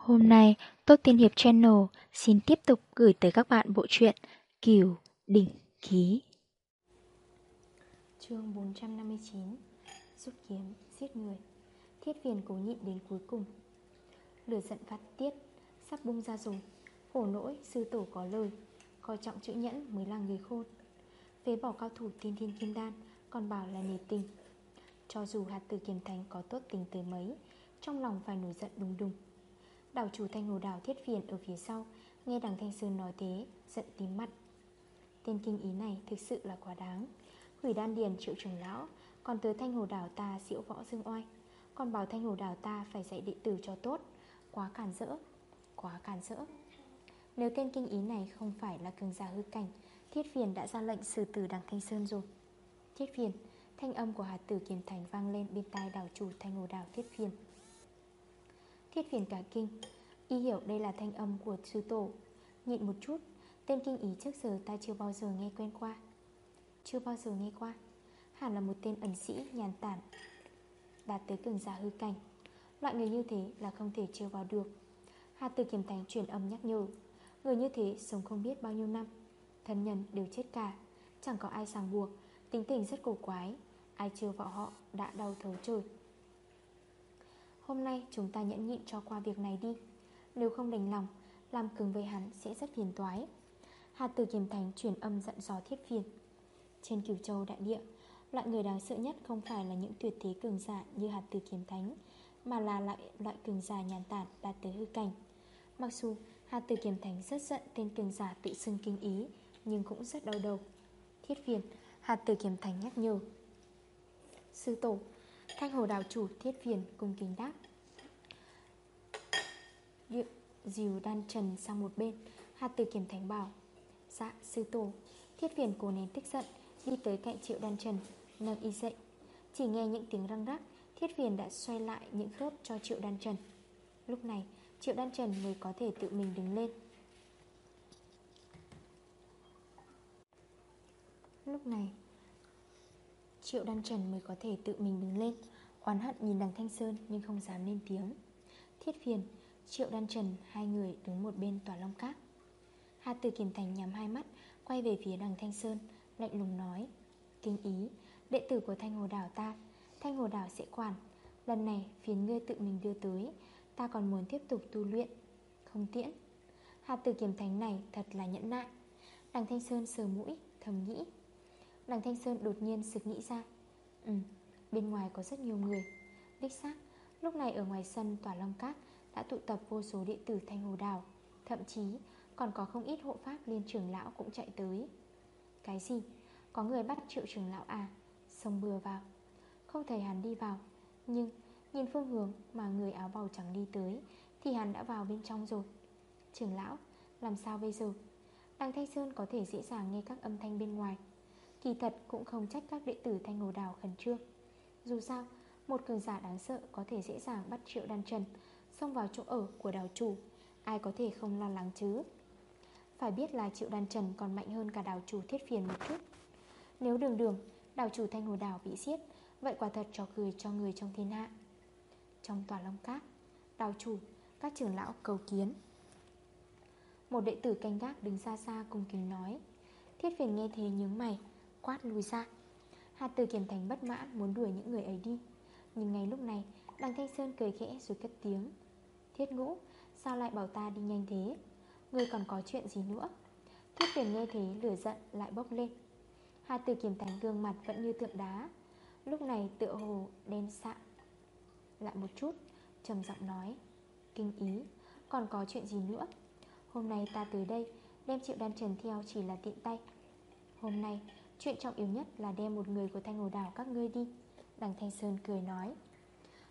Hôm nay, Tốt Tiên Hiệp Channel xin tiếp tục gửi tới các bạn bộ truyện Kiều Đỉnh Ký. chương 459 Rút kiếm, giết người Thiết phiền cố nhịn đến cuối cùng. Lửa giận phát tiết, sắp bung ra rồi. Khổ nỗi, sư tổ có lời. Coi trọng chữ nhẫn mới là người khôn. Phế bỏ cao thủ tiên thiên kim đan Còn bảo là nề tình. Cho dù hạt tử kiềm thánh có tốt tình tới mấy Trong lòng phải nổi giận đùng đùng. Đảo chủ thanh hồ đảo thiết phiền ở phía sau. Nghe đằng Thanh Sơn nói thế, Giận tím mặt. Tên kinh ý này thực sự là quá đáng. Hủy đan điền, triệu trưởng lão, Còn tới thanh hồ đảo ta diễu võ dương oai. Còn bảo thanh hồ đảo ta phải dạy đệ tử cho tốt. Quá càn rỡ, Quá càn rỡ. Nếu tên kinh ý này không phải là cường giả hư cảnh, Thiết phiền đã ra lệnh xử tử đằng Thanh Sơn rồi. Thiết phiền, Thanh âm của hạt tử kiềm thành vang lên bên tai đảo chủ thanh hồ đảo thiết phiền. Thiết phiền cả kinh. Y hiểu đây là thanh âm của sư tổ. Nhịn một chút, Tên kinh ý trước giờ ta chưa bao giờ nghe quen qua. Chưa bao giờ nghe qua. Hẳn là một tên ẩn sĩ, nhàn tản. Đạt tới cường giả hư cảnh. Loại người như thế là không thể trêu vào được. Hà từ kiểm thành truyền âm nhắc nhở, Người như thế sống không biết bao nhiêu năm. Thân nhân đều chết cả. Chẳng có ai ràng buộc, Tính tình rất cổ quái. Ai trêu vào họ, đã đau thấu trời. Hôm nay chúng ta nhẫn nhịn cho qua việc này đi. Nếu không đành lòng Làm cứng với hắn sẽ rất phiền toái. Hà Tử Kiềm thánh truyền âm dặn dò thiết phiền Trên cửu châu đại địa Loại người đáng sợ nhất không phải là những tuyệt thế cường giả như hạt tử kiếm thánh Mà là loại, loại cường giả nhàn tản đạt tới hư cảnh. Mặc dù hạt tử kiếm thánh rất giận tên cường giả tự xưng kinh ý Nhưng cũng rất đau đầu. Thiết phiền hạt tử kiếm thánh nhắc nhở. Sư tổ Thanh hồ đào chủ, thiết phiền, cùng kính đáp. Dìu đan trần sang một bên. Hạt tử kiểm thánh bảo Dạ sư tổ, Thiết phiền cố nén tức giận, Đi tới cạnh triệu đan trần Nâng y dậy Chỉ nghe những tiếng răng rắc, Thiết phiền đã xoay lại những khớp cho triệu đan trần. Lúc này, triệu đan trần mới có thể tự mình đứng lên. Lúc này Triệu đan trần mới có thể tự mình đứng lên. Oán hận nhìn đằng Thanh Sơn nhưng không dám lên tiếng. Thiết phiền, Triệu đan trần, hai người đứng một bên tòa long cát. Hà tử kiềm thành nhắm hai mắt, Quay về phía đằng Thanh Sơn, Lạnh lùng nói Kinh ý, Đệ tử của Thanh Hồ Đảo ta, Thanh Hồ Đảo sẽ quản. Lần này phiền ngươi tự mình đưa tới, Ta còn muốn tiếp tục tu luyện. Không tiễn. Hà tử kiềm thành này thật là nhẫn nại. Đằng Thanh Sơn sờ mũi, thầm nghĩ Đằng Thanh Sơn đột nhiên sực nghĩ ra. Ừ Bên ngoài có rất nhiều người. Đích xác, Lúc này ở ngoài sân tòa Long Cát Đã tụ tập vô số đệ tử Thanh Hồ Đảo Thậm chí, còn có không ít hộ pháp liên trưởng lão cũng chạy tới. Cái gì? Có người bắt triệu trưởng lão à? Xông bừa vào. Không thấy hắn đi vào, Nhưng nhìn phương hướng mà người áo bào trắng đi tới Thì hắn đã vào bên trong rồi. Trưởng lão, Làm sao bây giờ? Đằng Thanh Sơn có thể dễ dàng nghe các âm thanh bên ngoài. Kỳ thật cũng không trách các đệ tử Thanh ngô Đào khẩn trương. Dù sao Một cường giả đáng sợ có thể dễ dàng bắt triệu đan trần Xông vào chỗ ở của đào chủ. Ai có thể không lo lắng chứ? Phải biết là triệu đan trần còn mạnh hơn cả đào chủ thiết phiền một chút. Nếu đường đường Đào chủ thanh hồ đào bị giết Vậy quả thật trò cười cho người trong thiên hạ. Trong tòa long cát Đào chủ, các trưởng lão cầu kiến. Một đệ tử canh gác đứng xa xa cùng kính nói Thiết phiền nghe thế nhướng mày Quát lùi ra. Hà tử kiểm thành bất mãn muốn đuổi những người ấy đi. Nhưng ngay lúc này, Đằng Thanh Sơn cười khẽ rồi cất tiếng. Thiết ngũ, Sao lại bảo ta đi nhanh thế? Ngươi còn có chuyện gì nữa? Thiết phiền nghe thế lửa giận lại bốc lên. Hà tử kiểm thành gương mặt vẫn như tượng đá. Lúc này tựa hồ đen sạm Lại một chút, trầm giọng nói, Kinh ý, Còn có chuyện gì nữa? Hôm nay ta tới đây, Đem triệu đan trần theo chỉ là tiện tay. Hôm nay Chuyện trọng yếu nhất là đem một người của thanh hồ đảo các ngươi đi, Đằng Thanh Sơn cười nói.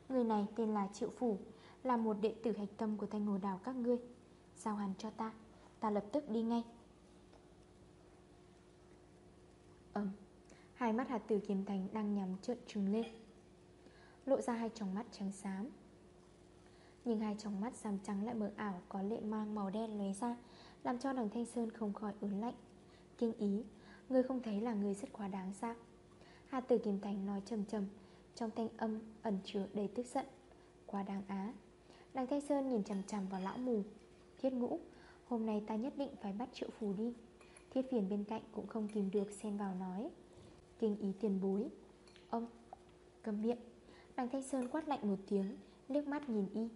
Người này tên là Triệu Phủ, Là một đệ tử hạch tâm của thanh hồ đảo các ngươi. Giao hắn cho ta Ta lập tức đi ngay. Ừm, Hai mắt hạt tử kiếm thành đang nhắm trợn trừng lên. Lộ ra hai tròng mắt trắng xám. Nhưng hai tròng mắt xám trắng lại mờ ảo, Có lệ mang màu đen lóe ra, Làm cho đằng Thanh Sơn không khỏi ớn lạnh. Kinh ý Ngươi không thấy là người rất quá đáng sao? Hà tử kim thành nói trầm trầm, Trong thanh âm ẩn chứa đầy tức giận. Quá đáng á. Đằng Thanh Sơn nhìn chầm chầm vào lão mù. Thiết ngũ, Hôm nay ta nhất định phải bắt triệu phù đi. Thiết phiền bên cạnh cũng không kìm được xen vào nói. Kinh ý tiền bối. Ông Cầm miệng. Đằng Thanh Sơn quát lạnh một tiếng Nước mắt nhìn y.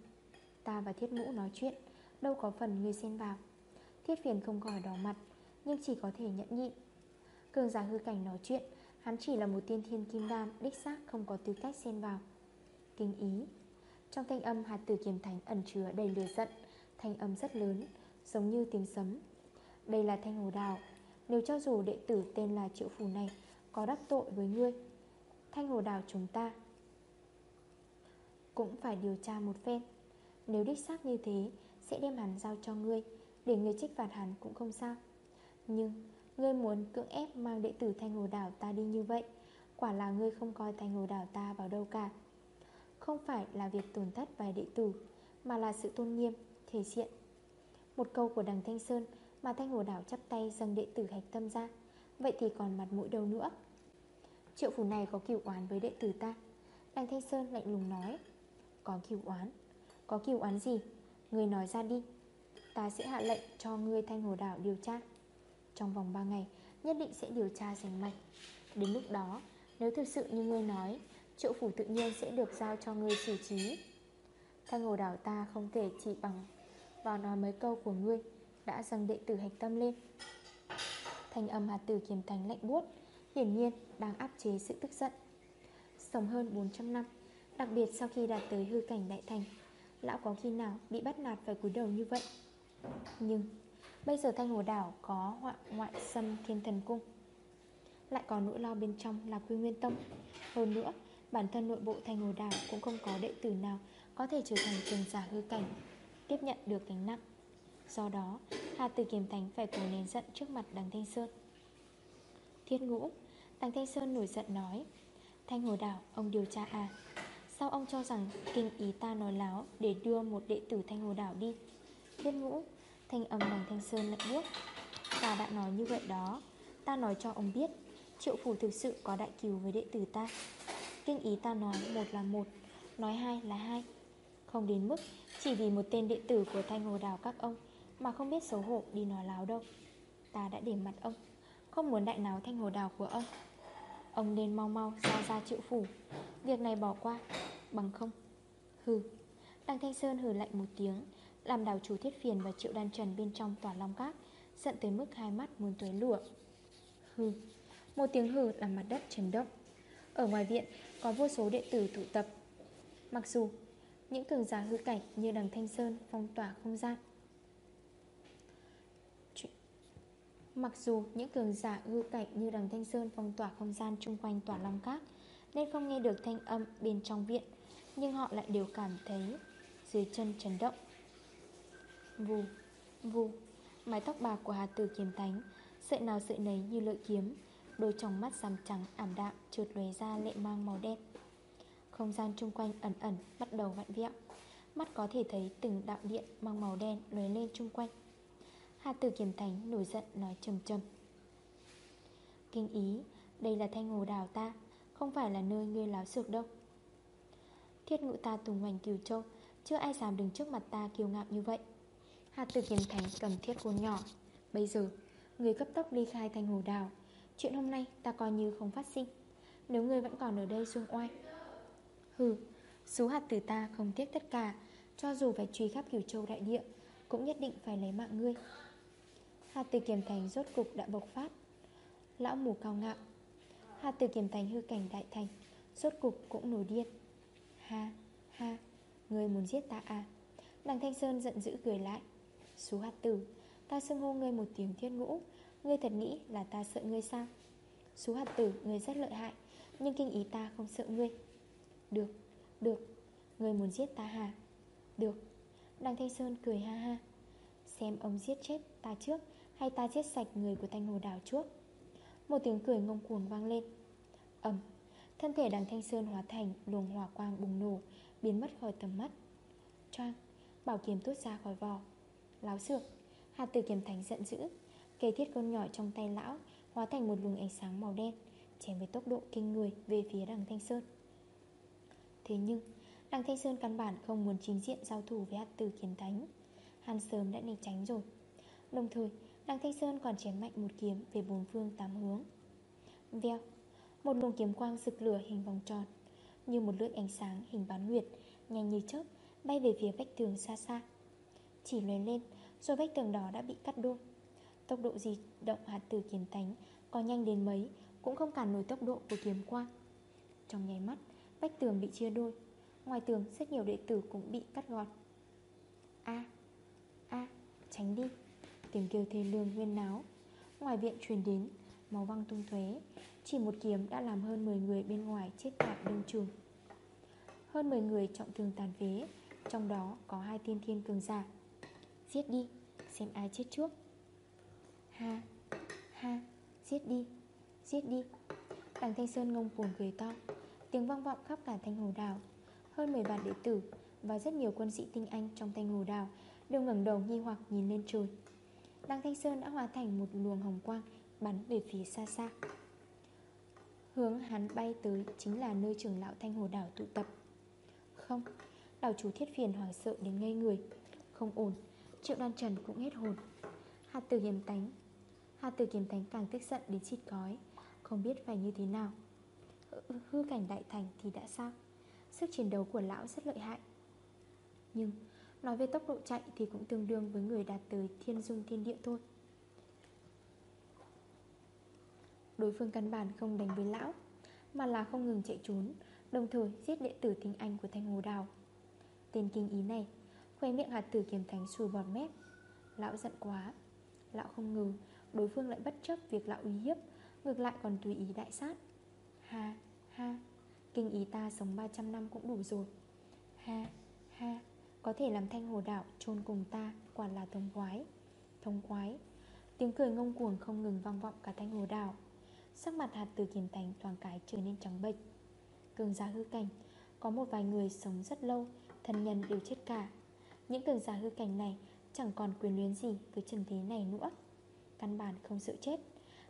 Ta và thiết ngũ nói chuyện, Đâu có phần người xen vào. Thiết phiền không khỏi đỏ mặt, Nhưng chỉ có thể nhẫn nhịn. Cường giả hư cảnh nói chuyện, Hắn chỉ là một tiên thiên kim đan, Đích xác không có tư cách xen vào. Kinh ý. Trong thanh âm, hạt tử kiềm thánh ẩn chứa đầy lửa giận, Thanh âm rất lớn, Giống như tiếng sấm. Đây là thanh hồ đào. Nếu cho dù đệ tử tên là triệu phù này Có đắc tội với ngươi, Thanh hồ đào chúng ta Cũng phải điều tra một phen. Nếu đích xác như thế, Sẽ đem hắn giao cho ngươi, Để ngươi trích phạt hắn cũng không sao. Nhưng Ngươi muốn cưỡng ép mang đệ tử thanh hồ đảo ta đi như vậy? Quả là ngươi không coi thanh hồ đảo ta vào đâu cả. Không phải là việc tổn thất vài đệ tử Mà là sự tôn nghiêm, thể diện. Một câu của đằng Thanh Sơn Mà thanh hồ đảo chắp tay dâng đệ tử hạch tâm ra Vậy thì còn mặt mũi đâu nữa? Triệu phủ này có kiều oán với đệ tử ta? Đằng Thanh Sơn lạnh lùng nói Có kiều oán. Có kiều oán gì? Ngươi nói ra đi. Ta sẽ hạ lệnh cho ngươi thanh hồ đảo điều tra trong vòng 3 ngày, Nhất định sẽ điều tra rành mạch. Đến lúc đó, Nếu thực sự như ngươi nói, Triệu phủ tự nhiên sẽ được giao cho ngươi xử trí. Thanh hồ đảo ta không thể chỉ bằng Vào nói mấy câu của ngươi, Đã dâng đệ tử hạch tâm lên. Thanh âm hạt tử kiềm thành lạnh buốt, Hiển nhiên đang áp chế sự tức giận. Sống hơn 400 năm, Đặc biệt sau khi đạt tới hư cảnh đại thành, Lão có khi nào bị bắt nạt phải cúi đầu như vậy? Nhưng Bây giờ thanh hồ đảo có họa ngoại xâm thiên thần cung. Lại có nỗi lo bên trong là quy nguyên tông. Hơn nữa, Bản thân nội bộ thanh hồ đảo cũng không có đệ tử nào Có thể trở thành cường giả hư cảnh, Tiếp nhận được gánh nặng. Do đó, Hà Tử Kiềm Thánh phải cố nén giận trước mặt đằng Thanh Sơn. Thiết ngũ, Đằng Thanh Sơn nổi giận nói, Thanh hồ đảo, ông điều tra à? Sao ông cho rằng kinh ý ta nói láo Để đưa một đệ tử thanh hồ đảo đi? Thiết ngũ Thanh âm bằng Thanh Sơn lạnh buốt Ta đã nói như vậy đó. Ta nói cho ông biết, Triệu phủ thực sự có đại cứu với đệ tử ta. Kinh ý ta nói, một là một, Nói hai là hai. Không đến mức chỉ vì một tên đệ tử của Thanh Hồ Đào các ông Mà không biết xấu hổ đi nói láo đâu. Ta đã để mặt ông, Không muốn đại náo Thanh Hồ Đào của ông. Ông nên mau mau ra ra triệu phủ. Việc này bỏ qua, Bằng không, Hừ. Đằng Thanh Sơn hừ lạnh một tiếng làm đào chủ thiết phiền và triệu đan trần bên trong tòa long các, Giận tới mức hai mắt muốn tuế lụa. Hừ, Một tiếng hừ làm mặt đất chấn động. Ở ngoài viện, có vô số đệ tử tụ tập. Mặc dù, Những cường giả hư cảnh như đằng Thanh Sơn Phong tỏa không gian. Mặc dù những cường giả hư cảnh như đằng Thanh Sơn phong tỏa không gian chung quanh tòa long các Nên không nghe được thanh âm bên trong viện, Nhưng họ lại đều cảm thấy dưới chân chấn động. Vù, vù. Mái tóc bạc của Hà Tử kiếm tánh Sợi nào sợi nấy như lợi kiếm. Đôi tròng mắt xám trắng ảm đạm Trượt lóe ra lệ mang màu đen. Không gian chung quanh ẩn ẩn Bắt đầu vặn vẹo. Mắt có thể thấy từng đạo điện mang màu đen lóe lên chung quanh. Hà Tử kiếm thánh nổi giận nói trầm trầm. Kinh ý Đây là thanh hồ đào ta Không phải là nơi ngươi láo sược đâu. Thiết ngự ta tùng hoành cửu châu Chưa ai dám đứng trước mặt ta kiêu ngạo như vậy. Hạt tử kiếm thánh cầm thiết côn nhỏ. Bây giờ, Người cấp tốc ly khai thành hồ đào Chuyện hôm nay ta coi như không phát sinh. Nếu người vẫn còn ở đây xuông oai Hừ Số hạt tử ta không tiếc tất cả, Cho dù phải truy khắp cửu châu đại địa, Cũng nhất định phải lấy mạng ngươi. Hạt tử Kiềm thành rốt cục đã bộc phát. Lão mù cao ngạo. Hạt tử Kiềm thành hư cảnh đại thành, Rốt cục cũng nổi điên. Ha ha Ngươi muốn giết ta à? Đằng Thanh Sơn giận dữ cười lại. Xú hạt tử Ta xưng hô ngươi một tiếng thiên ngũ. Ngươi thật nghĩ là ta sợ ngươi sao? Xú hạt tử ngươi rất lợi hại Nhưng kinh ý ta không sợ ngươi. Được, được Ngươi muốn giết ta hả? Được. Đăng Thanh Sơn cười ha ha. Xem ông giết chết ta trước Hay ta giết sạch người của Thanh Hồ Đảo trước? Một tiếng cười ngông cuồng vang lên. Ẩm Thân thể đằng Thanh Sơn hóa thành luồng hỏa quang bùng nổ Biến mất khỏi tầm mắt. Choang. Bảo kiếm tuốt ra khỏi vò Láo xược Hạt tử kiếm thánh giận dữ Cây thiết con nhỏ trong tay lão, Hóa thành một luồng ánh sáng màu đen, Chém với tốc độ kinh người về phía đằng Thanh Sơn. Thế nhưng, Đằng Thanh Sơn căn bản không muốn chính diện giao thủ với hạt tử kiếm thánh. Hắn sớm đã né tránh rồi. Đồng thời, Đằng Thanh Sơn còn chém mạnh một kiếm Về bốn phương tám hướng. Veo Một luồng kiếm quang rực lửa hình vòng tròn, Như một lưỡi ánh sáng hình bán nguyệt, Nhanh như chớp, Bay về phía vách tường xa xa. Chỉ lên lên rồi vách tường đó đã bị cắt đôi Tốc độ di động hạt tử kiếm thánh Có nhanh đến mấy, Cũng không cản nổi tốc độ của kiếm quang. Trong nháy mắt, Vách tường bị chia đôi. Ngoài tường, rất nhiều đệ tử cũng bị cắt gọt. A A, Tránh đi. Tiếng kêu thê lương nguyên náo. Ngoài viện truyền đến, Máu văng tung thuế Chỉ một kiếm đã làm hơn 10 người bên ngoài chết tại đông trường. Hơn 10 người trọng thương tàn phế, Trong đó có hai tiên thiên cường giả. Giết đi. Xem ai chết trước. Ha Ha, Giết đi Giết đi. Đằng Thanh Sơn ngông cuồng cười to. Tiếng vang vọng khắp cả thanh hồ đảo. Hơn 10 vạn đệ tử Và rất nhiều quân sĩ tinh anh trong thanh hồ đảo Đều ngẩng đầu nghi hoặc nhìn lên trời. Đằng Thanh Sơn đã hóa thành một luồng hồng quang Bắn về phía xa xa. Hướng hắn bay tới Chính là nơi trưởng lão thanh hồ đảo tụ tập. Không, Đảo chủ thiết phiền hoảng sợ đến ngây người. Không ổn Triệu đan trần cũng hết hồn. Hạt tử hiểm tánh. Hạt tử kiếm tánh càng tức giận đến chít cói. Không biết phải như thế nào. Hư cảnh đại thành thì đã sao? Sức chiến đấu của lão rất lợi hại. Nhưng, Nói về tốc độ chạy thì cũng tương đương với người đạt tới thiên dung thiên địa thôi. Đối phương căn bản không đánh với lão, Mà là không ngừng chạy trốn, Đồng thời giết đệ tử tinh anh của Thanh Hồ Đào. Tên kinh ý này Khoe miệng hạt tử kiếm thánh xùi bọt mép. Lão giận quá. Lão không ngờ, đối phương lại bất chấp việc lão uy hiếp, Ngược lại còn tùy ý đại sát. Ha ha, Kinh ý ta sống 300 năm cũng đủ rồi. Ha ha, Có thể làm thanh hồ đảo chôn cùng ta, Quả là thông quái Thông quái Tiếng cười ngông cuồng không ngừng vang vọng cả thanh hồ đảo Sắc mặt hạt từ kiềm thánh toàn cái trở nên trắng bệch. Cường giá hư cảnh, Có một vài người sống rất lâu, Thân nhân đều chết cả. Những cường giả hư cảnh này Chẳng còn quyền luyến gì với trần thế này nữa. Căn bản không sợ chết.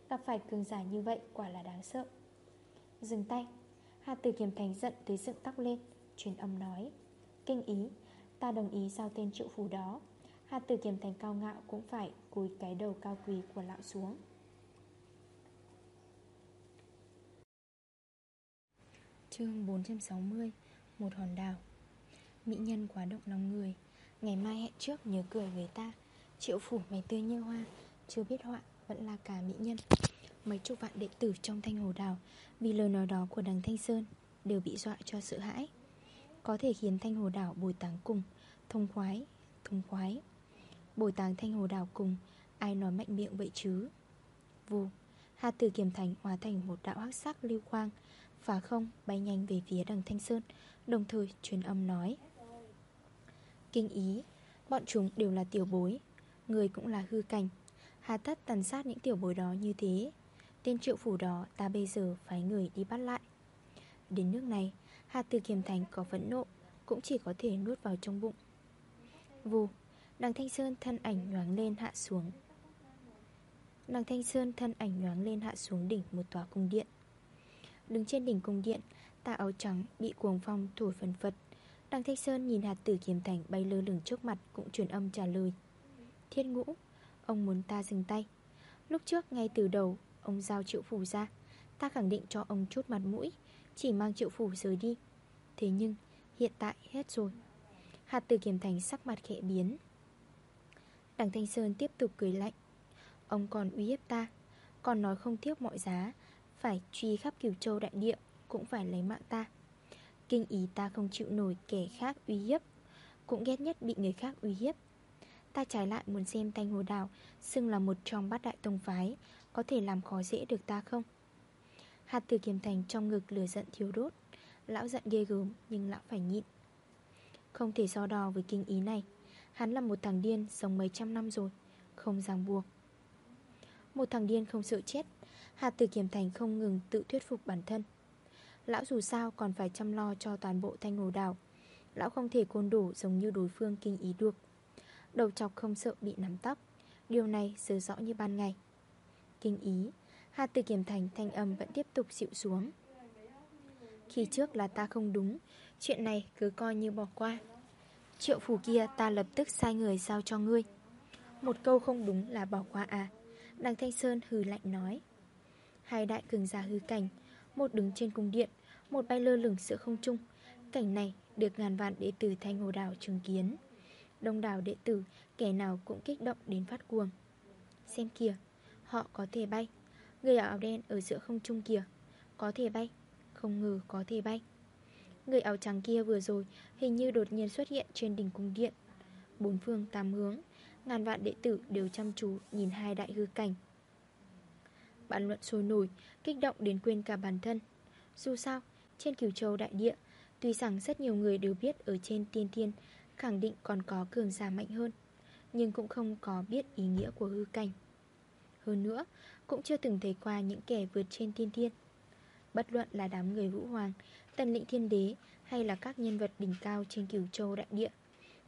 Gặp phải cường giả như vậy quả là đáng sợ. Dừng tay. Hà tử kiếm thành giận tới dựng tóc lên, Truyền âm nói, Kinh ý, Ta đồng ý giao tên triệu phù đó. Hà tử kiếm thành cao ngạo cũng phải Cúi cái đầu cao quý của lão xuống. Chương 460 Một hòn đảo. Mỹ nhân quá động lòng người. Ngày mai hẹn trước nhớ cười với ta. Triệu phủ mày tươi như hoa Chưa biết họa vẫn là cả mỹ nhân. Mấy chục vạn đệ tử trong thanh hồ đào Vì lời nói đó của đằng Thanh Sơn Đều bị dọa cho sợ hãi. Có thể khiến thanh hồ đảo bồi táng cùng Thông khoái, thông khoái. Bồi táng thanh hồ đảo cùng Ai nói mạnh miệng vậy chứ? Vù Hà tử kiềm thành hóa thành một đạo hắc sắc lưu quang Phá không bay nhanh về phía đằng Thanh Sơn Đồng thời truyền âm nói. Kinh ý. Bọn chúng đều là tiểu bối. Người cũng là hư cảnh. Hà tất tàn sát những tiểu bối đó như thế. Tên triệu phủ đó ta bây giờ phải người đi bắt lại. Đến nước này, Hà Từ Kiềm Thành có phẫn nộ, Cũng chỉ có thể nuốt vào trong bụng. Vù Đằng Thanh Sơn thân ảnh nhoáng lên hạ xuống. Đằng Thanh Sơn thân ảnh nhoáng lên hạ xuống đỉnh một tòa cung điện. Đứng trên đỉnh cung điện, Tà áo trắng bị cuồng phong thổi phần phật. Đăng Thanh Sơn nhìn hạt tử kiếm thành bay lơ lửng trước mặt Cũng truyền âm trả lời. Thiên ngũ, Ông muốn ta dừng tay. Lúc trước, ngay từ đầu, Ông giao triệu phủ ra. Ta khẳng định cho ông chút mặt mũi, Chỉ mang triệu phủ rời đi. Thế nhưng, hiện tại hết rồi. Hạt tử kiếm thành sắc mặt khẽ biến. Đằng Thanh Sơn tiếp tục cười lạnh. Ông còn uy hiếp ta, Còn nói không tiếc mọi giá, Phải truy khắp cửu châu đại địa, Cũng phải lấy mạng ta. Kinh ý ta không chịu nổi kẻ khác uy hiếp, Cũng ghét nhất bị người khác uy hiếp. Ta trái lại muốn xem Thanh Hồ Đào Xưng là một trong bát đại tông phái, Có thể làm khó dễ được ta không? Hạt tử kiềm thành trong ngực lửa giận thiếu đốt, Lão giận ghê gớm Nhưng lão phải nhịn. Không thể so đo với kinh ý này, Hắn là một thằng điên sống mấy trăm năm rồi, Không ràng buộc. Một thằng điên không sợ chết, Hạt tử kiềm thành không ngừng tự thuyết phục bản thân. Lão dù sao còn phải chăm lo cho toàn bộ thanh hồ đảo. Lão không thể côn đổ giống như đối phương kinh ý được. Đầu chọc không sợ bị nắm tóc. Điều này giờ rõ như ban ngày. Kinh ý Hạt từ kiểm thành thanh âm vẫn tiếp tục dịu xuống. Khi trước là ta không đúng, Chuyện này cứ coi như bỏ qua. Triệu phủ kia ta lập tức sai người giao cho ngươi. Một câu không đúng là bỏ qua à Đằng Thanh Sơn hừ lạnh nói. Hai đại cường giả hư cảnh một đứng trên cung điện, Một bay lơ lửng giữa không trung. Cảnh này được ngàn vạn đệ tử Thanh Hồ Đảo chứng kiến. Đông đảo đệ tử, Kẻ nào cũng kích động đến phát cuồng. Xem kìa, Họ có thể bay. Người áo đen ở giữa không trung kìa, Có thể bay, Không ngờ có thể bay. Người áo trắng kia vừa rồi Hình như đột nhiên xuất hiện trên đỉnh cung điện. Bốn phương tám hướng, Ngàn vạn đệ tử đều chăm chú Nhìn hai đại hư cảnh. Bàn luận sôi nổi, Kích động đến quên cả bản thân. Dù sao, trên cửu châu đại địa, Tuy rằng rất nhiều người đều biết Ở trên tiên thiên khẳng định còn có cường giả mạnh hơn, Nhưng cũng không có biết ý nghĩa của hư cảnh. Hơn nữa, Cũng chưa từng thấy qua những kẻ vượt trên tiên thiên. Bất luận là đám người vũ hoàng, Tần lĩnh thiên đế Hay là các nhân vật đỉnh cao trên cửu châu đại địa,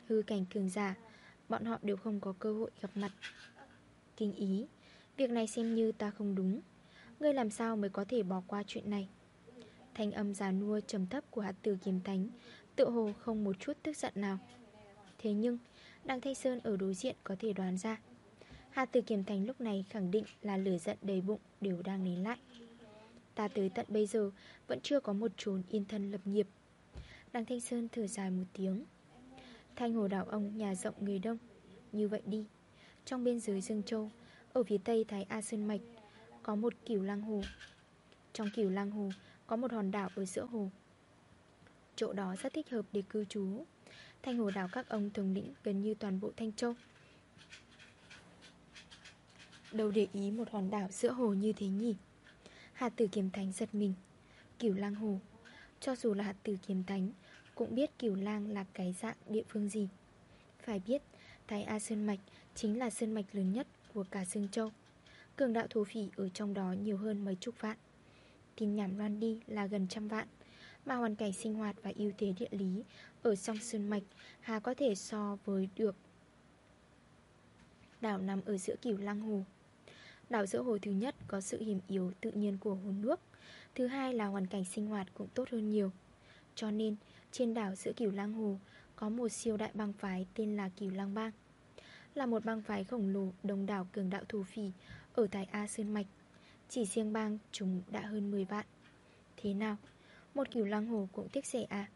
Hư cảnh cường giả, Bọn họ đều không có cơ hội gặp mặt. Kinh ý Việc này xem như ta không đúng. Ngươi làm sao mới có thể bỏ qua chuyện này? Thanh âm già nua trầm thấp của hạt tử kiếm thánh Tự hồ không một chút tức giận nào. Thế nhưng Đăng Thanh Sơn ở đối diện có thể đoán ra. Hạt tử kiếm thánh lúc này khẳng định là lửa giận đầy bụng đều đang nén lại. Ta tới tận bây giờ Vẫn chưa có một chốn yên thân lập nghiệp. Đăng Thanh Sơn thở dài một tiếng. Thanh hồ đảo ông, nhà rộng người đông, Như vậy đi. Trong biên giới Dương Châu ở phía tây Thái A Sơn Mạch, Có một cửu lang hồ. Trong cửu lang hồ, Có một hòn đảo ở giữa hồ. Chỗ đó rất thích hợp để cư trú. Thanh hồ đảo các ông thống lĩnh gần như toàn bộ Thanh Châu. Đâu để ý một hòn đảo giữa hồ như thế nhỉ? Hạt tử kiềm thánh giật mình. Cửu lang hồ. Cho dù là hạt tử kiềm thánh, Cũng biết cửu lang là cái dạng địa phương gì. Phải biết, Thái A Sơn Mạch chính là sơn mạch lớn nhất của cả Dương Châu. Cường đạo thổ phỉ ở trong đó nhiều hơn mấy chục vạn. Tin nhảm loan đi là gần trăm vạn. Mà hoàn cảnh sinh hoạt và ưu thế địa lý Ở sông Sơn Mạch Hà có thể so với được Đảo nằm ở giữa cửu lăng hồ. Đảo giữa hồ thứ nhất có sự hiểm yếu tự nhiên của hồ nước, Thứ hai là hoàn cảnh sinh hoạt cũng tốt hơn nhiều. Cho nên, trên đảo giữa cửu lăng hồ Có một siêu đại bang phái tên là cửu lăng bang. Là một bang phái khổng lồ, đông đảo cường đạo thù phỉ Ở tại A Sơn Mạch. Chỉ riêng bang chúng đã hơn 10 vạn. Thế nào? Một cửu lăng hồ cũng tiếc rẻ à?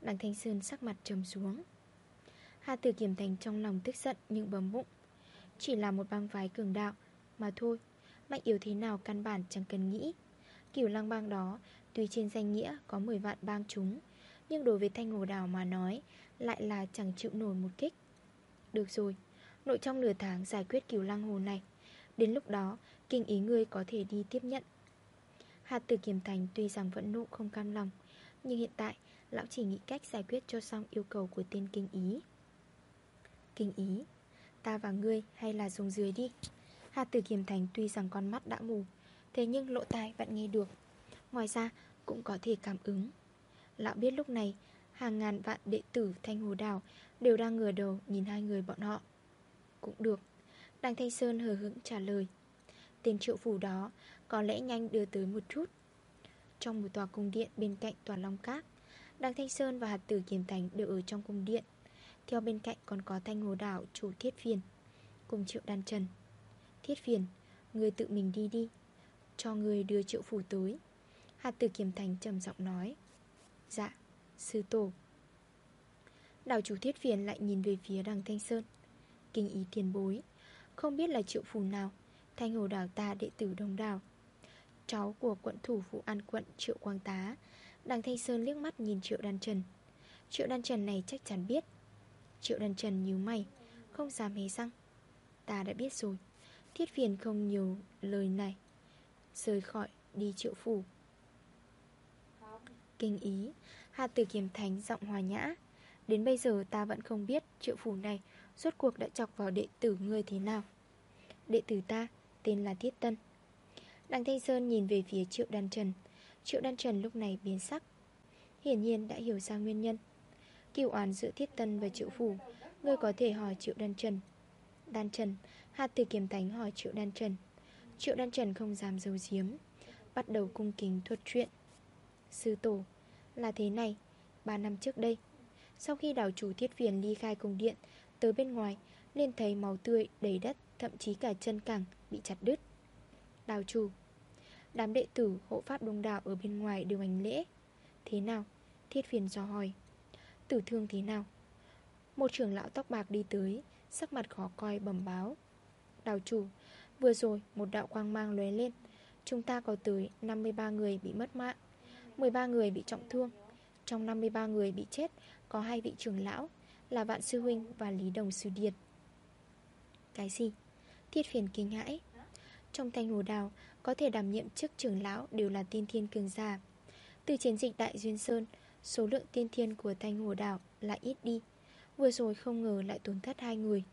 Đằng Thanh Sơn sắc mặt trầm xuống. Hà Tử Kiểm Thành trong lòng tức giận nhưng bấm bụng. Chỉ là một bang phái cường đạo mà thôi. Mạnh yếu thế nào căn bản chẳng cần nghĩ. Cửu lăng bang đó, Tuy trên danh nghĩa có 10 vạn bang chúng, Nhưng đối với Thanh Hồ Đảo mà nói Lại là chẳng chịu nổi một kích. Được rồi Nội trong nửa tháng giải quyết cửu lăng hồ này. Đến lúc đó, Kinh ý ngươi có thể đi tiếp nhận. Hạt tử kiềm thành tuy rằng vẫn nụ không cam lòng, Nhưng hiện tại, Lão chỉ nghĩ cách giải quyết cho xong yêu cầu của tên kinh ý. Kinh ý, Ta và ngươi hay là dùng dưới đi. Hạt Tử Kiềm Thành tuy rằng con mắt đã mù, Thế nhưng lỗ tai vẫn nghe được. Ngoài ra, cũng có thể cảm ứng. Lão biết lúc này, Hàng ngàn vạn đệ tử Thanh Hồ Đảo Đều đang ngửa đầu nhìn hai người bọn họ. Cũng được. Đằng Thanh Sơn hờ hững trả lời. Tên triệu phủ đó, Có lẽ nhanh đưa tới một chút. Trong một tòa cung điện bên cạnh tòa Long Cát Đằng Thanh Sơn và hạt tử Kiềm Thành đều ở trong cung điện. Theo bên cạnh còn có Thanh Hồ Đảo, chủ thiết phiền, Cùng triệu đan trần. Thiết phiền, Người tự mình đi đi, Cho người đưa triệu phủ tới. Hạt tử kiềm thành trầm giọng nói Dạ Sư tổ. Đảo chủ thiết phiền lại nhìn về phía đằng Thanh Sơn. Kinh ý tiền bối. Không biết là triệu phủ nào, Thanh hồ đảo ta đệ tử đông đảo. Cháu của quận thủ phụ an quận Triệu Quang Tá. Đằng Thanh Sơn liếc mắt nhìn Triệu Đan Trần. Triệu Đan Trần này chắc chắn biết. Triệu Đan Trần nhíu mày, Không dám hề răng. Ta đã biết rồi, Thiết phiền không nhiều lời này. Rời khỏi, đi triệu phủ Kinh ý, Hà tử kiềm thánh giọng hòa nhã. Đến bây giờ ta vẫn không biết triệu phủ này suốt cuộc đã chọc vào đệ tử ngươi thế nào? Đệ tử ta, Tên là Thiết Tân. Đặng Thanh Sơn nhìn về phía Triệu Đan Trần. Triệu Đan Trần lúc này biến sắc. Hiển nhiên đã hiểu ra nguyên nhân. Kiều oán giữa Thiết Tân và Triệu Phủ, Ngươi có thể hỏi Triệu Đan Trần. Đan Trần Hạt từ kiềm thánh hỏi Triệu Đan Trần. Triệu Đan Trần không dám giấu giếm, Bắt đầu cung kính thuật chuyện. Sư tổ, Là thế này, Ba năm trước đây, Sau khi đảo chủ thiết phiền ly khai cung điện Tới bên ngoài, Nên thấy máu tươi đầy đất, Thậm chí cả chân cẳng bị chặt đứt. Đào chủ Đám đệ tử hộ pháp đông đảo ở bên ngoài đều hành lễ. Thế nào? Thiết phiền do hỏi. Tử thương thế nào? Một trưởng lão tóc bạc đi tới, Sắc mặt khó coi bẩm báo. Đào chủ Vừa rồi một đạo quang mang lóe lên. Chúng ta có tới 53 người bị mất mạng 13 người bị trọng thương. Trong 53 người bị chết, Có hai vị trưởng lão là Vạn Sư Huynh và Lý Đồng Sư Điệt. Cái gì? Thiết phiền kinh hãi. Trong thanh hồ đào, Có thể đảm nhiệm chức trưởng lão Đều là tiên thiên cường giả. Từ chiến dịch Đại Duyên Sơn, Số lượng tiên thiên của thanh hồ đảo lại ít đi. Vừa rồi không ngờ lại tổn thất hai người.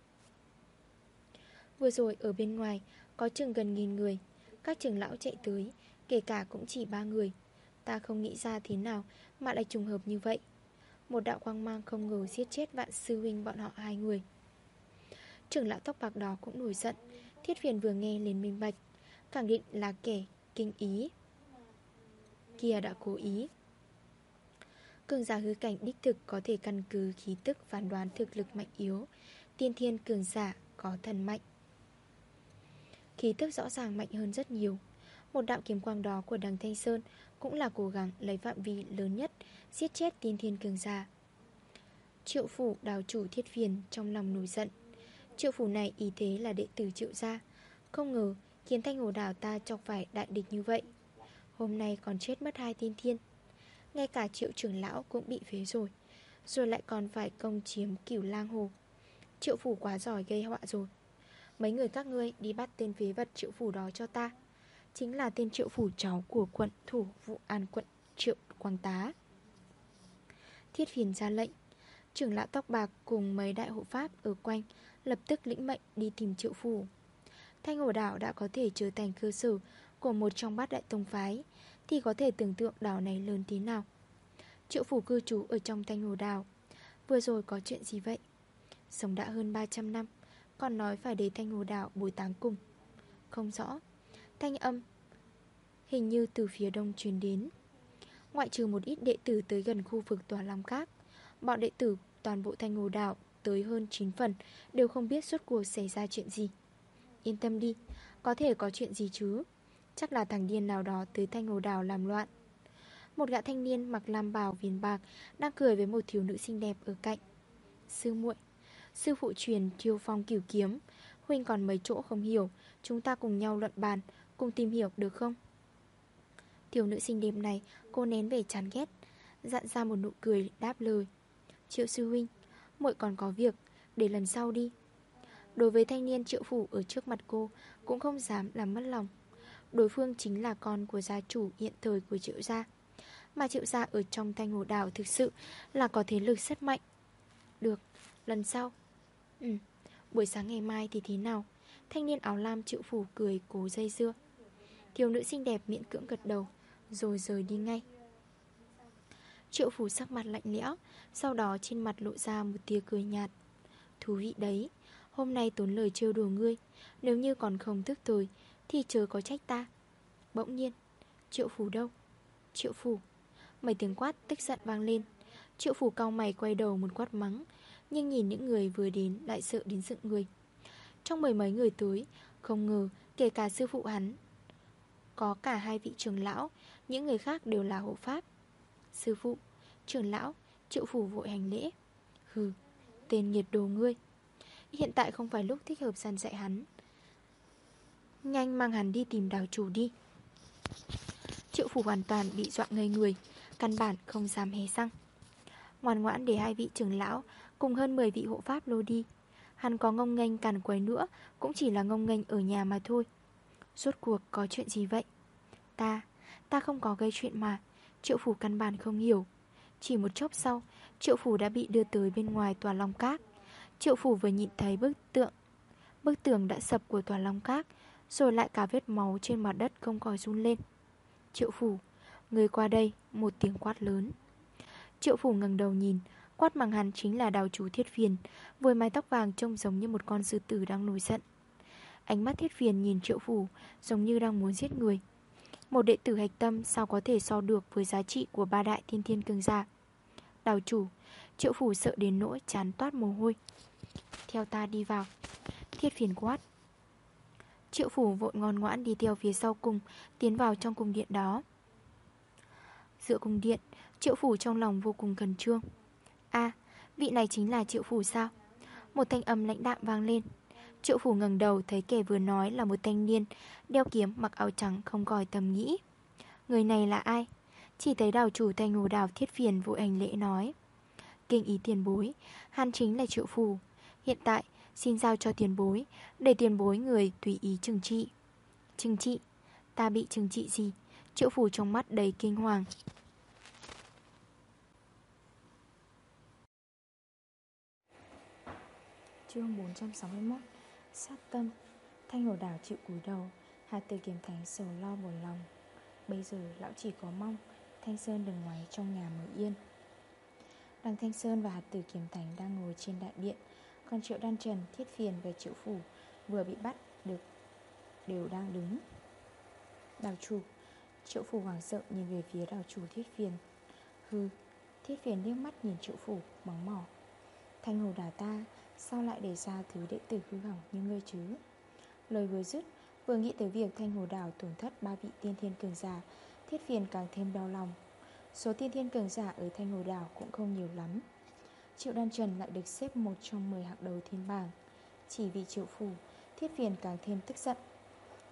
Vừa rồi ở bên ngoài, Có chừng gần nghìn người. Các trưởng lão chạy tới, Kể cả cũng chỉ ba người. Ta không nghĩ ra thế nào Mà lại trùng hợp như vậy. Một đạo quang mang không ngờ giết chết vạn sư huynh bọn họ hai người. Trưởng lão tóc bạc đó cũng nổi giận, Thiết phiền vừa nghe liền minh bạch, Khẳng định là kẻ kinh ý. Kia đã cố ý. Cường giả hư cảnh đích thực có thể căn cứ khí tức phán đoán thực lực mạnh yếu, Tiên thiên cường giả có thần mạnh. Khí tức rõ ràng mạnh hơn rất nhiều. Một đạo kiếm quang đó của đằng Thanh Sơn cũng là cố gắng lấy phạm vi lớn nhất, Giết chết tiên thiên cường giả Triệu phủ đào chủ thiết phiền Trong lòng nổi giận. Triệu phủ này ý thế là đệ tử triệu gia. Không ngờ, khiến thanh hồ đảo ta chọc phải đại địch như vậy. Hôm nay còn chết mất hai tiên thiên. Ngay cả triệu trưởng lão cũng bị phế rồi Rồi lại còn phải công chiếm cửu lang hồ. Triệu phủ quá giỏi gây họa rồi. Mấy người các ngươi đi bắt tên phế vật triệu phủ đó cho ta. Chính là tên triệu phủ cháu của quận thủ vụ an quận triệu quang tá. Thiết phiền ra lệnh, Trưởng lão tóc bạc cùng mấy đại hộ pháp ở quanh Lập tức lĩnh mệnh đi tìm triệu phủ. Thanh hồ đảo đã có thể trở thành cơ sở Của một trong bát đại tông phái, thì có thể tưởng tượng đảo này lớn thế nào. Triệu phủ cư trú ở trong thanh hồ đảo, Vừa rồi có chuyện gì vậy? Sống đã hơn 300 năm, Còn nói phải đến thanh hồ đảo bồi táng cùng. Không rõ Thanh âm. Hình như từ phía đông truyền đến. Ngoại trừ một ít đệ tử tới gần khu vực tòa Long Các, Bọn đệ tử toàn bộ thanh hồ đảo Tới hơn 9 phần Đều không biết suốt cuộc xảy ra chuyện gì. Yên tâm đi, Có thể có chuyện gì chứ? Chắc là thằng điên nào đó tới thanh hồ đảo làm loạn. Một gã thanh niên mặc lam bào viền bạc Đang cười với một thiếu nữ xinh đẹp ở cạnh. Sư muội, Sư phụ truyền thiêu phong cửu kiếm, Huynh còn mấy chỗ không hiểu, Chúng ta cùng nhau luận bàn Cùng tìm hiểu được không? Thiếu nữ xinh đẹp này Cô nén về chán ghét Dặn ra một nụ cười đáp lời. Triệu sư huynh muội còn có việc Để lần sau đi. Đối với thanh niên triệu phủ ở trước mặt cô Cũng không dám làm mất lòng. Đối phương chính là con của gia chủ hiện thời của triệu gia. Mà triệu gia ở trong thanh hồ đảo thực sự là có thế lực rất mạnh. Được, lần sau. Ừ, buổi sáng ngày mai thì thế nào? Thanh niên áo lam triệu phủ cười cố dây dưa. Thiếu nữ xinh đẹp miễn cưỡng gật đầu, Rồi rời đi ngay. Triệu phủ sắc mặt lạnh lẽo, Sau đó trên mặt lộ ra một tia cười nhạt. Thú vị đấy, Hôm nay tốn lời trêu đùa ngươi, Nếu như còn không thức thời, thì chớ có trách ta. Bỗng nhiên, Triệu phủ đâu? Triệu phủ Mấy tiếng quát tức giận vang lên. Triệu phủ cao mày quay đầu một quát mắng, Nhưng nhìn những người vừa đến lại sợ đến dựng người. Trong mười mấy người tới, Không ngờ kể cả sư phụ hắn có cả hai vị trưởng lão Những người khác đều là hộ pháp. Sư phụ, trưởng lão Triệu phủ vội hành lễ. Hừ, tên nhiệt đồ ngươi. Hiện tại không phải lúc thích hợp săn dạy hắn. Nhanh mang hắn đi tìm đào chủ đi. Triệu phủ hoàn toàn bị dọa ngây người Căn bản không dám hề răng. Ngoan ngoãn để hai vị trưởng lão Cùng hơn 10 vị hộ pháp lô đi. Hắn có ngông nghênh càn quấy nữa Cũng chỉ là ngông nghênh ở nhà mà thôi. Rốt cuộc có chuyện gì vậy? Ta, ta không có gây chuyện mà. Triệu phủ căn bản không hiểu. Chỉ một chốc sau Triệu phủ đã bị đưa tới bên ngoài tòa Long Cát. Triệu phủ vừa nhìn thấy bức tượng Bức tường đã sập của tòa Long Cát, rồi lại cả vết máu trên mặt đất không còi run lên. Triệu phủ Người qua đây Một tiếng quát lớn. Triệu phủ ngẩng đầu nhìn Quát bằng hắn chính là đào chủ thiết phiền Với mái tóc vàng trông giống như một con sư tử đang nổi giận. Ánh mắt thiết phiền nhìn triệu phủ Giống như đang muốn giết người. Một đệ tử hạch tâm sao có thể so được với giá trị của ba đại thiên thiên cường giả? Đào chủ, Triệu phủ sợ đến nỗi chán toát mồ hôi. Theo ta đi vào. Thiết phiền quát. Triệu phủ vội ngon ngoãn đi theo phía sau cùng, Tiến vào trong cung điện đó. Dựa cung điện, Triệu phủ trong lòng vô cùng khẩn trương. A, vị này chính là triệu phủ sao? Một thanh âm lãnh đạm vang lên. Triệu phủ ngẩng đầu thấy kẻ vừa nói là một thanh niên, Đeo kiếm mặc áo trắng không gọi tầm nghĩ. Người này là ai? Chỉ thấy đào chủ thanh hồ đào thiết phiền vội hành lễ nói. Kinh ý tiền bối han chính là triệu phủ. Hiện tại, xin giao cho tiền bối, Để tiền bối người tùy ý trừng trị. Trừng trị? Ta bị trừng trị gì? Triệu phủ trong mắt đầy kinh hoàng. Chương 461 Sát tâm Thanh hồ đảo chịu cúi đầu Hà tử kiếm thánh sầu lo buồn lòng. Bây giờ lão chỉ có mong Thanh Sơn đừng ngoái trong nhà mở yên. Đằng Thanh Sơn và hạt tử kiếm thánh đang ngồi trên đại điện Còn triệu đan trần, thiết phiền và triệu phủ Vừa bị bắt được Đều đang đứng. Đào chủ Triệu phủ hoảng sợ nhìn về phía đào chủ thiết phiền. Hư Thiết phiền liếc mắt nhìn triệu phủ mắng mỏ. Thanh hồ đà ta Sao lại để ra thứ đệ tử hư hỏng như ngươi chứ? Lời vừa dứt, Vừa nghĩ tới việc thanh hồ đảo tổn thất ba vị tiên thiên cường giả, Thiết phiền càng thêm đau lòng. Số tiên thiên cường giả ở thanh hồ đảo cũng không nhiều lắm. Triệu Đan Trần lại được xếp một trong 10 hạng đầu thiên bảng. Chỉ vì triệu phủ Thiết phiền càng thêm tức giận.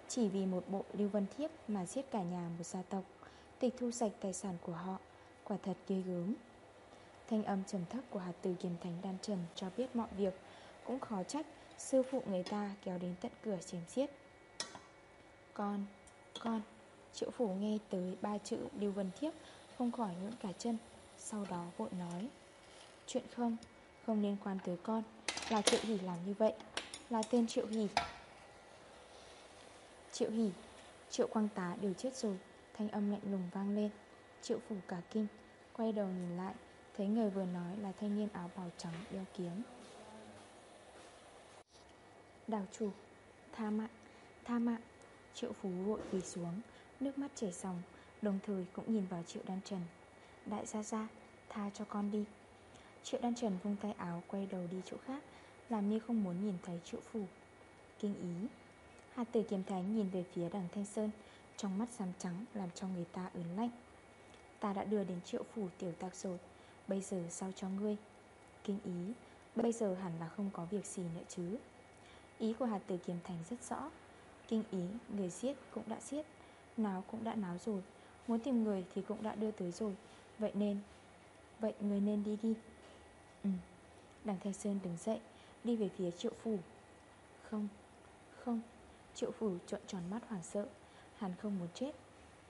Chỉ vì một bộ lưu vân thiếp mà giết cả nhà một gia tộc, Tịch thu sạch tài sản của họ, Quả thật ghê gớm. Thanh âm trầm thấp của hạt tử kiềm thánh đan trần cho biết mọi việc. Cũng khó trách sư phụ người ta kéo đến tận cửa chém giết Con, con Triệu phủ nghe tới ba chữ Lưu Vân Thiếp Không khỏi nhũn cả chân Sau đó vội nói. Chuyện không, không liên quan tới con Là Triệu Hỷ làm như vậy Là tên Triệu Hỷ. Triệu Hỷ Triệu Quang Tá đều chết rồi Thanh âm lạnh lùng vang lên. Triệu phủ cả kinh Quay đầu nhìn lại Thấy người vừa nói là thanh niên áo bào trắng đeo kiếm. Đào chủ, Tha mạng Tha mạng. Triệu phú vội quỳ xuống, Nước mắt chảy sòng, Đồng thời cũng nhìn vào triệu đan trần. Đại gia gia, Tha cho con đi. Triệu đan trần vung tay áo quay đầu đi chỗ khác, Làm như không muốn nhìn thấy triệu phủ Kinh ý. Hạt tử kiếm thánh nhìn về phía đằng Thanh Sơn, Trong mắt xám trắng làm cho người ta ớn lạnh. Ta đã đưa đến triệu phủ tiểu tạc rồi Bây giờ sao cho ngươi. Kinh ý, Bây giờ hẳn là không có việc gì nữa chứ. Ý của hạt tử kiềm thành rất rõ. Kinh ý, người giết cũng đã giết Náo cũng đã náo rồi. Muốn tìm người thì cũng đã đưa tới rồi. Vậy nên, Vậy người nên đi đi. Ừ. Đằng Thanh Sơn đứng dậy, Đi về phía triệu phủ. Không Không. Triệu phủ trộn tròn mắt hoảng sợ. Hắn không muốn chết.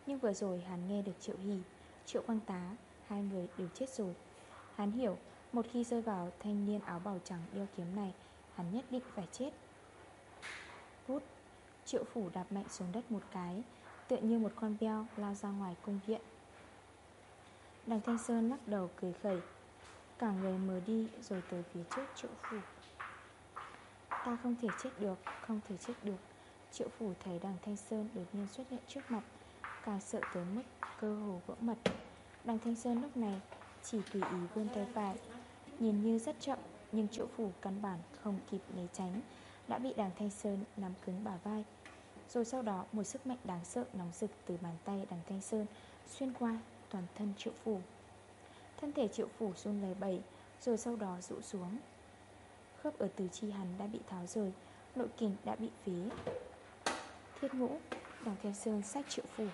Nhưng vừa rồi hắn nghe được triệu hì Triệu quang tá, Hai người đều chết rồi. Hắn hiểu, Một khi rơi vào thanh niên áo bào trắng đeo kiếm này, Hắn nhất định phải chết. Vút Triệu phủ đạp mạnh xuống đất một cái, Tựa như một con beo lao ra ngoài cung viện Đằng Thanh Sơn lắc đầu cười khẩy, Cả người mở đi rồi tới phía trước triệu phủ. Ta không thể chết được, Không thể chết được. Triệu phủ thấy đằng Thanh Sơn đột nhiên xuất hiện trước mặt, Càng sợ tới mức cơ hồ vỡ mật. Đằng Thanh Sơn lúc này chỉ tùy ý vươn tay phải. Nhìn như rất chậm, Nhưng triệu phủ căn bản không kịp né tránh, Đã bị đằng Thanh Sơn nắm cứng bả vai. Rồi sau đó, một sức mạnh đáng sợ nóng rực từ bàn tay đằng Thanh Sơn Xuyên qua toàn thân triệu phủ. Thân thể triệu phủ run lầy bẩy, Rồi sau đó rụ xuống. Khớp ở từ chi hắn đã bị tháo rời, Nội kình đã bị phế. Thiết ngũ Đằng Thanh Sơn sách triệu phủ.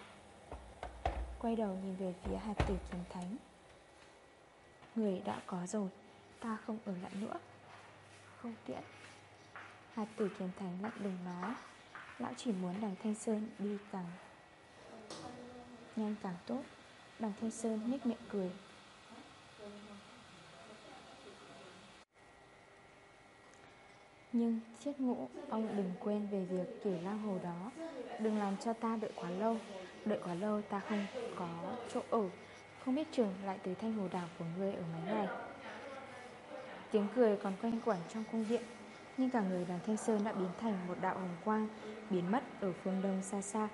Quay đầu nhìn về phía hạt tử kiếm thánh. Người đã có rồi, Ta không ở lại nữa. Không tiện Hạt tử kiếm thánh lạnh lùng nói. Lão chỉ muốn đằng Thanh Sơn đi càng Nhanh càng tốt. Đằng Thanh Sơn nhếch miệng cười. Nhưng chiếc ngũ Ông đừng quên về việc kể lao hồ đó. Đừng làm cho ta đợi quá lâu. Đợi quá lâu ta không có chỗ ở. Không biết trường lại tới thanh hồ đảo của ngươi ở mấy ngày Tiếng cười còn quanh quẩn trong cung viện Nhưng cả người đàn Thanh Sơn đã biến thành một đạo hồng quang, Biến mất ở phương đông xa xa.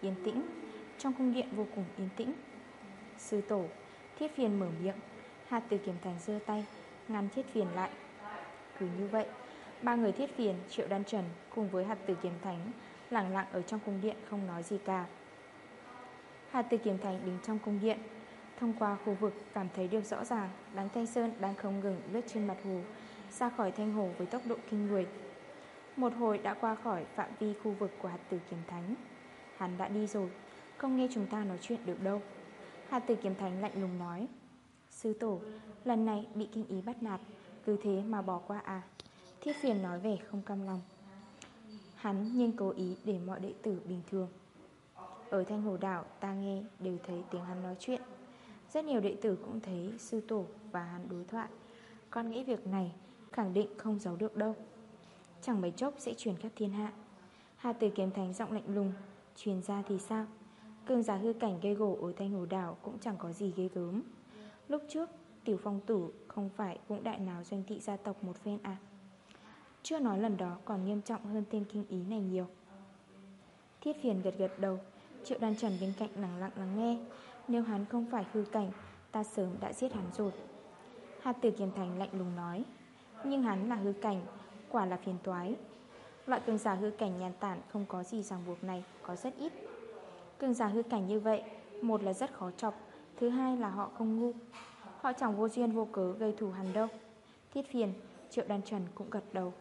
Yên tĩnh, Trong cung điện vô cùng yên tĩnh. Sư tổ, Thiết phiền mở miệng. Hạt từ kiểm thành dơ tay, Ngăn thiết phiền lại. Cứ như vậy, Ba người thiết phiền, Triệu Đan Trần Cùng với hạt từ kiểm thánh Lặng lặng ở trong cung điện không nói gì cả. Hạt từ kiểm thánh đứng trong cung điện Thông qua khu vực cảm thấy được rõ ràng Đám Thanh Sơn đang không ngừng lướt trên mặt hồ, Ra khỏi thanh hồ với tốc độ kinh người. Một hồi đã qua khỏi phạm vi khu vực của hạt tử kiếm thánh. Hắn đã đi rồi, Không nghe chúng ta nói chuyện được đâu. Hạt tử kiếm thánh lạnh lùng nói, Sư tổ, Lần này bị kinh ý bắt nạt, Cứ thế mà bỏ qua à? Thiết phiền nói về không cam lòng. Hắn nhưng cố ý để mọi đệ tử bình thường. Ở thanh hồ đảo ta nghe đều thấy tiếng hắn nói chuyện. Rất nhiều đệ tử cũng thấy sư tổ và hắn đối thoại. Con nghĩ việc này khẳng định không giấu được đâu. Chẳng mấy chốc sẽ truyền khắp thiên hạ. Hà tử kiếm thánh giọng lạnh lùng, Truyền ra thì sao? Cương giả hư cảnh gây gỗ ở thanh hồ đảo Cũng chẳng có gì ghê gớm. Lúc trước, tiểu phong tử không phải cũng đại nào doanh thị gia tộc một phen à? Chưa nói lần đó còn nghiêm trọng hơn tên kinh ý này nhiều. Thiết phiền gật gật đầu, Triệu đan trần bên cạnh lặng lặng lắng nghe. Nếu hắn không phải hư cảnh, Ta sớm đã giết hắn rồi. Hạt tử kiềm thành lạnh lùng nói, Nhưng hắn là hư cảnh, Quả là phiền toái. Loại cường giả hư cảnh nhàn tản không có gì ràng buộc này, Có rất ít. Cường giả hư cảnh như vậy, Một là rất khó chọc, Thứ hai là họ không ngu. Họ chẳng vô duyên vô cớ gây thù hắn đâu. Thiết phiền, Triệu đan trần cũng gật đầu.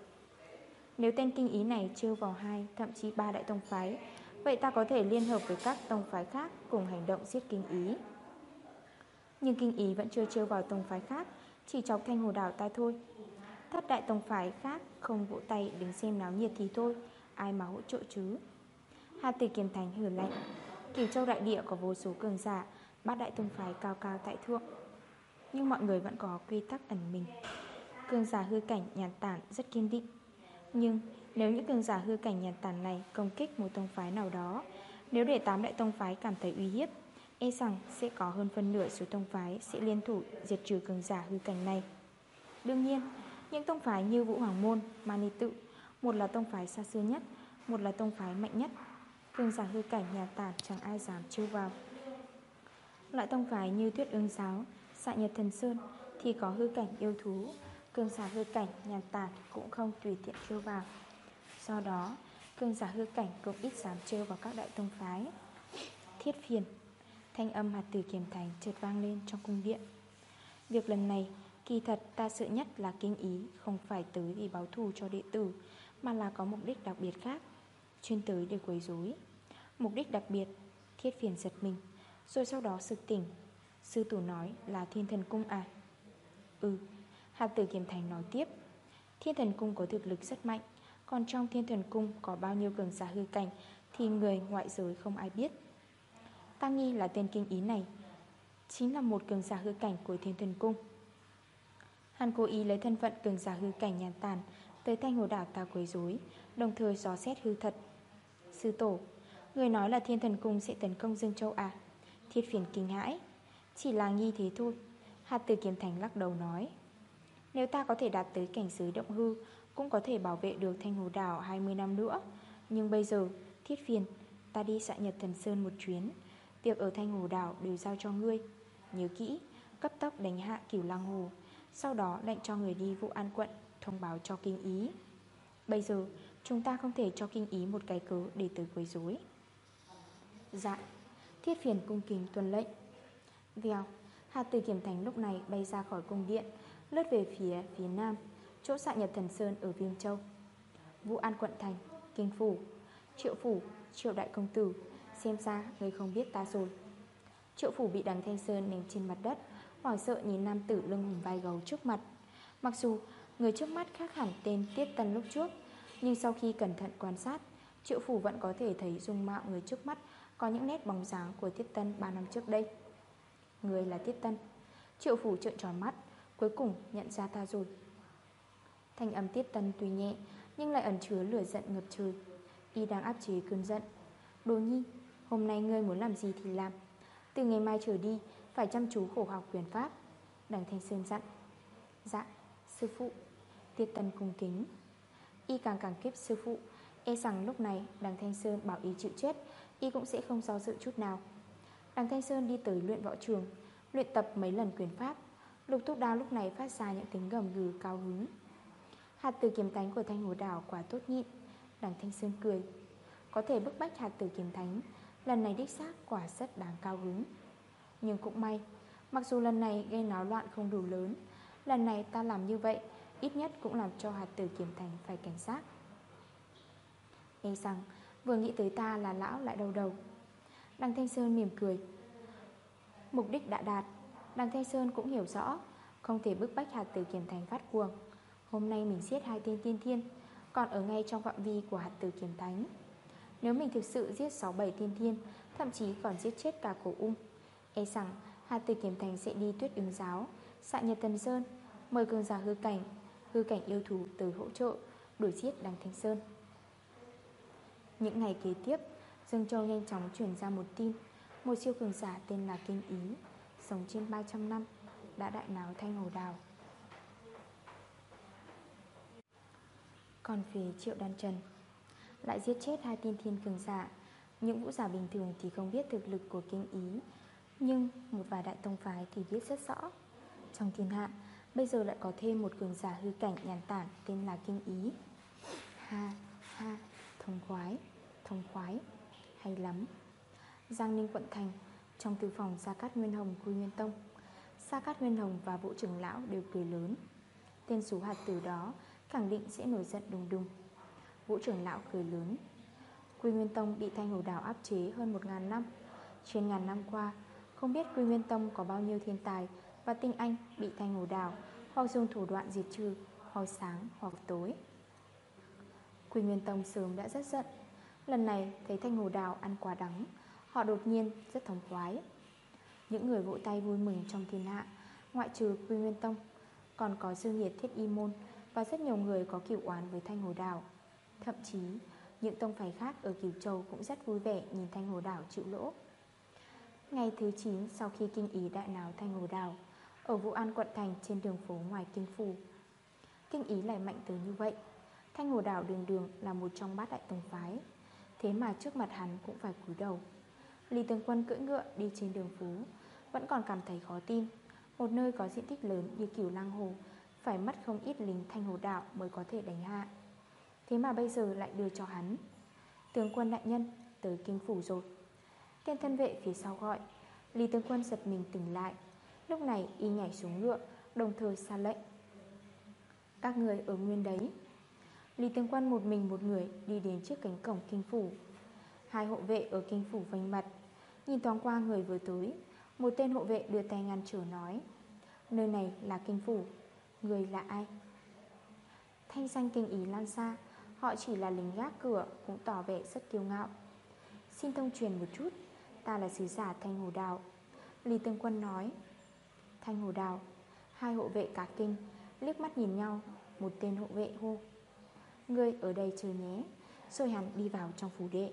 Nếu tên kinh ý này trêu vào hai, Thậm chí ba đại tông phái Vậy ta có thể liên hợp với các tông phái khác Cùng hành động giết kinh ý. Nhưng kinh ý vẫn chưa trêu vào tông phái khác, Chỉ chọc thanh hồ đảo ta thôi. Thất đại tông phái khác Không vỗ tay đứng xem náo nhiệt thì thôi, Ai mà hỗ trợ chứ? Hà tử kiềm thành hử lạnh, Kỳ châu đại địa có vô số cường giả, Bát đại tông phái cao cao tại thượng, Nhưng mọi người vẫn có quy tắc ẩn mình. Cường giả hư cảnh nhàn tản rất kiên định, nhưng nếu những cường giả hư cảnh nhàn tản này công kích một tông phái nào đó Nếu để 8 đại tông phái cảm thấy uy hiếp E rằng sẽ có hơn phân nửa số tông phái sẽ liên thủ diệt trừ cường giả hư cảnh này. Đương nhiên, những tông phái như Vũ Hoàng Môn, Mani Tự Một là tông phái xa xưa nhất, một là tông phái mạnh nhất Cường giả hư cảnh nhàn tản chẳng ai dám chiêu vào. Loại tông phái như thuyết ương giáo, Xạ Nhật Thần Sơn Thì có hư cảnh yêu thú cường giả hư cảnh nhàn tản cũng không tùy tiện chiêu vào. Do đó Cương giả hư cảnh cũng ít dám trêu vào các đại tông phái. Thiết phiền, Thanh âm hạt tử kiềm thành chợt vang lên trong cung điện. Việc lần này, Kỳ thật ta sợ nhất là kinh ý Không phải tới vì báo thù cho đệ tử, Mà là có mục đích đặc biệt khác, Chuyên tới để quấy rối. Mục đích đặc biệt, Thiết phiền giật mình, Rồi sau đó sực tỉnh. Sư tử nói là thiên thần cung à? Ừ Hạt tử kiểm Thành nói tiếp, Thiên thần cung có thực lực rất mạnh còn trong thiên thần cung có bao nhiêu cường giả hư cảnh Thì người ngoại giới không ai biết. Ta nghi là tên kinh ý này, Chính là một cường giả hư cảnh của thiên thần cung. Hắn cố ý lấy thân phận cường giả hư cảnh nhàn tàn Tới thanh hồ đảo ta quấy rối, Đồng thời gió xét hư thật. Sư tổ, Người nói là thiên thần cung sẽ tấn công Dương Châu à? Thiết phiền kinh hãi. Chỉ là nghi thế thôi. Hạt tử kiếm thành lắc đầu nói, nếu ta có thể đạt tới cảnh giới động hư cũng có thể bảo vệ được thanh hồ đảo 20 năm nữa. Nhưng bây giờ, Thiết phiền, Ta đi xạ nhật thần sơn một chuyến. Việc ở thanh hồ đảo đều giao cho ngươi. Nhớ kỹ, Cấp tốc đánh hạ cửu lăng hồ, Sau đó lệnh cho người đi vụ an quận Thông báo cho kinh ý. Bây giờ, chúng ta không thể cho kinh ý một cái cớ Để tới quấy rối. Dạ Thiết phiền cung kính tuân lệnh. Vèo, Hạt từ kiểm thành lúc này bay ra khỏi cung điện, Lướt về phía phía nam. Chỗ xạ nhật thần Sơn ở Viêm Châu. Vũ An quận thành, Kinh Phủ. Triệu Phủ, Triệu Đại Công Tử. Xem ra người không biết ta rồi. Triệu Phủ bị đằng Thanh Sơn ném trên mặt đất Hoảng sợ nhìn nam tử lưng hùng vai gấu trước mặt. Mặc dù người trước mắt khác hẳn tên Tiết Tân lúc trước Nhưng sau khi cẩn thận quan sát Triệu Phủ vẫn có thể thấy dung mạo người trước mắt Có những nét bóng dáng của Tiết Tân 3 năm trước đây. Người là Tiết Tân. Triệu Phủ trợn tròn mắt Cuối cùng nhận ra ta rồi. Thanh âm tiết tân tuy nhẹ Nhưng lại ẩn chứa lửa giận ngập trời. Y đang áp chế cơn giận. Đồ nhi, hôm nay ngươi muốn làm gì thì làm. Từ ngày mai trở đi Phải chăm chú khổ học quyền pháp. Đằng Thanh Sơn dặn. Dạ, sư phụ. Tiết tân cung kính. Y càng càng kiếp sư phụ. E rằng lúc này đằng Thanh Sơn bảo Y chịu chết Y cũng sẽ không do dự chút nào. Đằng Thanh Sơn đi tới luyện võ trường Luyện tập mấy lần quyền pháp. Lục thúc đao lúc này phát ra những tiếng gầm gừ cao hứng. Hạt tử kiếm thánh của thanh hồ đảo quả tốt nhịn. Đằng Thanh Sơn cười, Có thể bức bách hạt tử kiếm thánh, Lần này đích xác quả rất đáng cao hứng. Nhưng cũng may, Mặc dù lần này gây náo loạn không đủ lớn, Lần này ta làm như vậy Ít nhất cũng làm cho hạt tử kiếm thánh phải cảnh sát nghe rằng, vừa nghĩ tới ta là lão lại đau đầu. Đằng Thanh Sơn mỉm cười, Mục đích đã đạt. Đằng Thanh Sơn cũng hiểu rõ, Không thể bức bách hạt tử kiếm thánh phát cuồng. Hôm nay mình giết hai tên tiên thiên, Còn ở ngay trong phạm vi của hạt tử kiếm thánh. Nếu mình thực sự giết 6-7 tiên thiên, Thậm chí còn giết chết cả cổ ung E rằng hạt tử kiếm thánh sẽ đi tuyết ứng giáo, Xạ nhật tần sơn, Mời cường giả hư cảnh Hư cảnh yêu thú tới hỗ trợ Đuổi giết đằng Thanh Sơn. Những ngày kế tiếp, Dương Châu nhanh chóng chuyển ra một tin. Một siêu cường giả tên là Kinh Ý, Sống trên 300 năm, Đã đại náo thanh hồ đào. Còn phía triệu đan trần, Lại giết chết hai tiên thiên cường giả. Những vũ giả bình thường thì không biết thực lực của kinh ý, Nhưng một vài đại tông phái thì biết rất rõ. Trong thiên hạ, Bây giờ lại có thêm một cường giả hư cảnh nhàn tản Tên là kinh ý. Ha ha, Thông khoái Thông khoái, Hay lắm. Giang Ninh quận thành, Trong tư phòng Gia Cát Nguyên Hồng Quy Nguyên Tông Gia Cát Nguyên Hồng và Vũ trưởng lão đều cười lớn. Tên số hạt tử đó Khẳng định sẽ nổi giận đùng đùng. Vũ trưởng lão cười lớn. Quy Nguyên Tông bị Thanh Hồ Đảo áp chế hơn 1.000 năm. Trên ngàn năm qua, Không biết Quy Nguyên Tông có bao nhiêu thiên tài Và tinh anh bị Thanh Hồ Đảo Hoặc dùng thủ đoạn diệt trừ, Hoặc sáng, hoặc tối. Quy Nguyên Tông sớm đã rất giận. Lần này thấy Thanh Hồ Đào ăn quả đắng, Họ đột nhiên rất thống khoái. Những người vỗ tay vui mừng trong thiên hạ, Ngoại trừ Quy Nguyên Tông, Còn có Dương Nhiệt Thiết Y Môn và rất nhiều người có kiểu oán với Thanh Hồ Đảo. Thậm chí, những tông phái khác ở Kiều Châu cũng rất vui vẻ nhìn Thanh Hồ Đảo chịu lỗ. Ngày thứ 9 sau khi kinh ý đại náo Thanh Hồ Đảo, Ở Vũ An, quận thành, trên đường phố ngoài kinh phủ Kinh ý lại mạnh tới như vậy. Thanh Hồ Đảo đường đường là một trong bát đại tông phái. Thế mà trước mặt hắn cũng phải cúi đầu. Lý Tướng Quân cưỡi ngựa đi trên đường phố, Vẫn còn cảm thấy khó tin. Một nơi có diện tích lớn như kiểu lang hồ phải mất không ít lính thanh hồ đạo mới có thể đánh hạ. Thế mà bây giờ lại đưa cho hắn. Tướng quân đại nhân, tới kinh phủ rồi. Tên thân vệ phía sau gọi. Lý tướng quân giật mình tỉnh lại. Lúc này y nhảy xuống ngựa, Đồng thời xa lệnh. Các người ở nguyên đấy. Lý tướng quân một mình một người Đi đến trước cánh cổng kinh phủ. Hai hộ vệ ở kinh phủ vành mặt. Nhìn thoáng qua người vừa tới, Một tên hộ vệ đưa tay ngăn trở nói, Nơi này là kinh phủ. Người là ai? Thanh danh kinh ý lan xa Họ chỉ là lính gác cửa, Cũng tỏ vẻ rất kiêu ngạo. Xin thông truyền một chút, Ta là sứ giả Thanh Hồ Đào. Lý Tương Quân nói, Thanh Hồ Đào, Hai hộ vệ cả kinh, Liếc mắt nhìn nhau, Một tên hộ vệ hô, Ngươi ở đây chờ nhé, Rồi hắn đi vào trong phủ đệ.